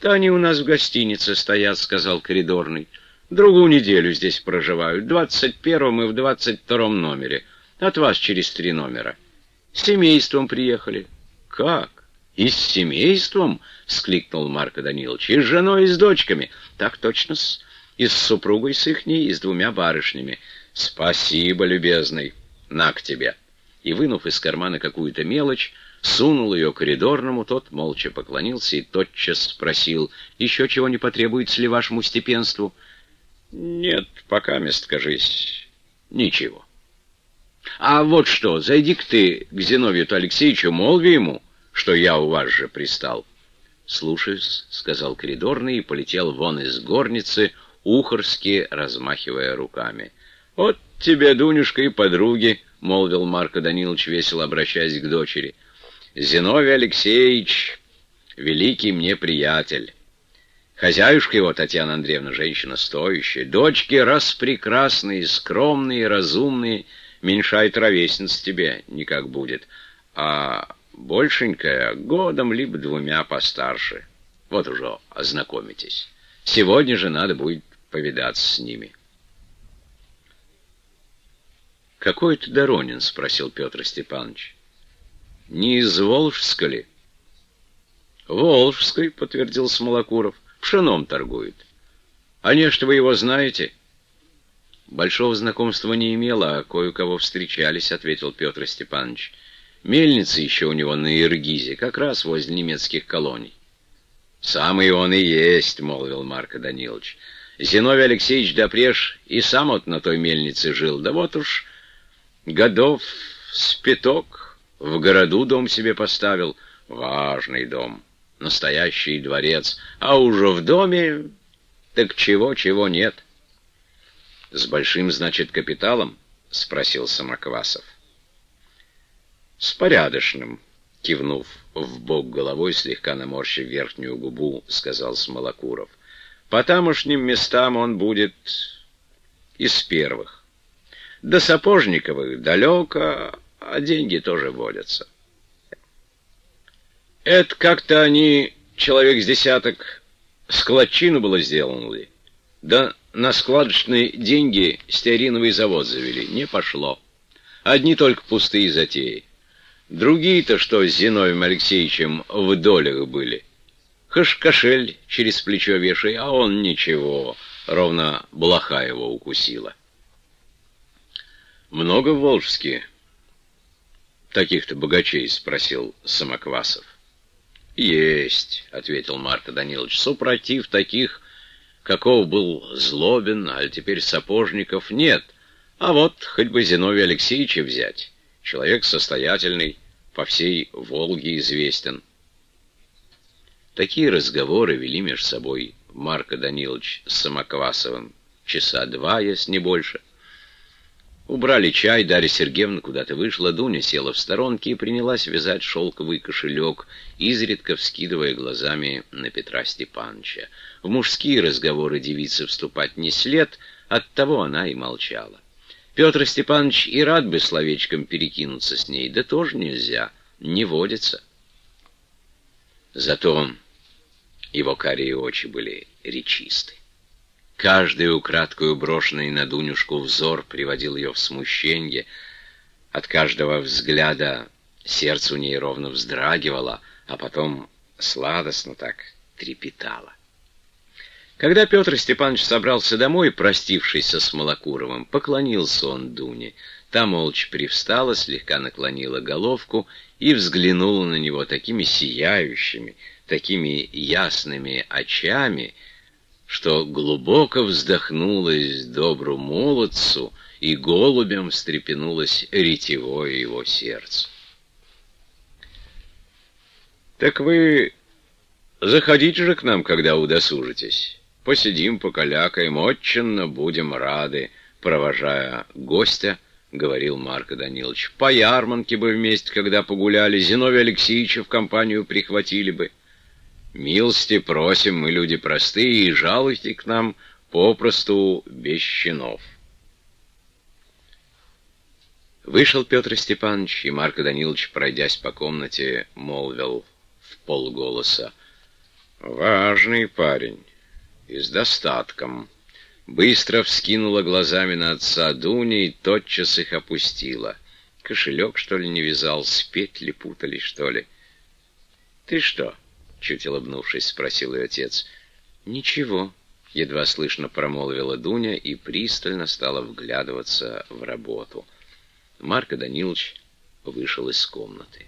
«Да они у нас в гостинице стоят», — сказал коридорный. «Другую неделю здесь проживают. Двадцать первом и в двадцать втором номере. От вас через три номера. С семейством приехали». «Как? И с семейством?» — вскликнул Марко Данилович. «И с женой, и с дочками». «Так точно-с. И с супругой с ихней, и с двумя барышнями». «Спасибо, любезный. На к тебе». И, вынув из кармана какую-то мелочь, сунул ее коридорному, тот молча поклонился и тотчас спросил, «Еще чего не потребуется ли вашему степенству?» «Нет, пока, мест, кажись, ничего». «А вот что, зайди-ка ты к Зиновию Алексеевичу, молви ему, что я у вас же пристал». «Слушаюсь», — сказал коридорный и полетел вон из горницы, ухорски размахивая руками. «Вот тебе, Дунюшка, и подруги», — молвил Марко Данилович, весело обращаясь к дочери. Зиновий Алексеевич — великий мне приятель. Хозяюшка его, Татьяна Андреевна, женщина стоящая. Дочки распрекрасные, скромные, разумные. Меньшает ровесниц тебе никак будет. А большенькая годом либо двумя постарше. Вот уже ознакомитесь. Сегодня же надо будет повидаться с ними. «Какой это Доронин?» — спросил Петр Степанович. Не из Волжска ли? Волжской, подтвердил Смолокуров. Пшеном торгует. А не, что вы его знаете? Большого знакомства не имела, а кое-кого встречались, ответил Петр Степанович. Мельница еще у него на Иргизе, как раз возле немецких колоний. «Самый он и есть», — молвил Марко Данилович. «Зиновий Алексеевич допреж и сам вот на той мельнице жил. Да вот уж годов с в городу дом себе поставил. Важный дом, настоящий дворец. А уже в доме так чего-чего нет. С большим, значит, капиталом? Спросил Самоквасов. С порядочным, кивнув в бок головой, слегка наморщив верхнюю губу, сказал Смолокуров. По тамошним местам он будет из первых. До Сапожниковых далеко, а деньги тоже водятся. Это как-то они, человек с десяток, складчину было сделано ли? Да на складочные деньги стеариновый завод завели. Не пошло. Одни только пустые затеи. Другие-то, что с Зиновием Алексеевичем в долях были. Хаш кошель через плечо вешай, а он ничего, ровно блоха его укусила. Много в Волжске таких-то богачей?» — спросил Самоквасов. «Есть», — ответил Марко Данилович, — «супротив таких, каков был Злобин, а теперь Сапожников, нет. А вот хоть бы Зиновия Алексеевича взять. Человек состоятельный, по всей Волге известен». Такие разговоры вели между собой Марко Данилович с Самоквасовым часа два, если не больше. Убрали чай, Дарья Сергеевна куда-то вышла, Дуня села в сторонке и принялась вязать шелковый кошелек, изредка вскидывая глазами на Петра Степановича. В мужские разговоры девицы вступать не след, оттого она и молчала. Петр Степанович и рад бы словечком перекинуться с ней, да тоже нельзя, не водится. Зато его карие очи были речисты. Каждый украдкую брошенный на Дунюшку взор приводил ее в смущение. От каждого взгляда сердце у ней ровно вздрагивало, а потом сладостно так трепетало. Когда Петр Степанович собрался домой, простившись с Малокуровым, поклонился он Дуне. Та молча привстала, слегка наклонила головку и взглянула на него такими сияющими, такими ясными очами, что глубоко вздохнулось добру молодцу, и голубем встрепенулось ретевое его сердце. «Так вы заходите же к нам, когда удосужитесь. Посидим, покалякаем, отчинно будем рады», — провожая гостя, — говорил Марко Данилович. «По ярмарке бы вместе, когда погуляли, Зиновия Алексеевича в компанию прихватили бы». Милости просим, мы люди простые, и жалуйте к нам попросту без чинов. Вышел Петр Степанович, и Марко Данилович, пройдясь по комнате, молвил в полголоса. Важный парень. И с достатком. Быстро вскинула глазами на отца Дуня и тотчас их опустила. Кошелек, что ли, не вязал, с петли путались, что ли? «Ты что?» — чуть улыбнувшись, спросил ее отец. «Ничего», — едва слышно промолвила Дуня и пристально стала вглядываться в работу. Марко Данилович вышел из комнаты.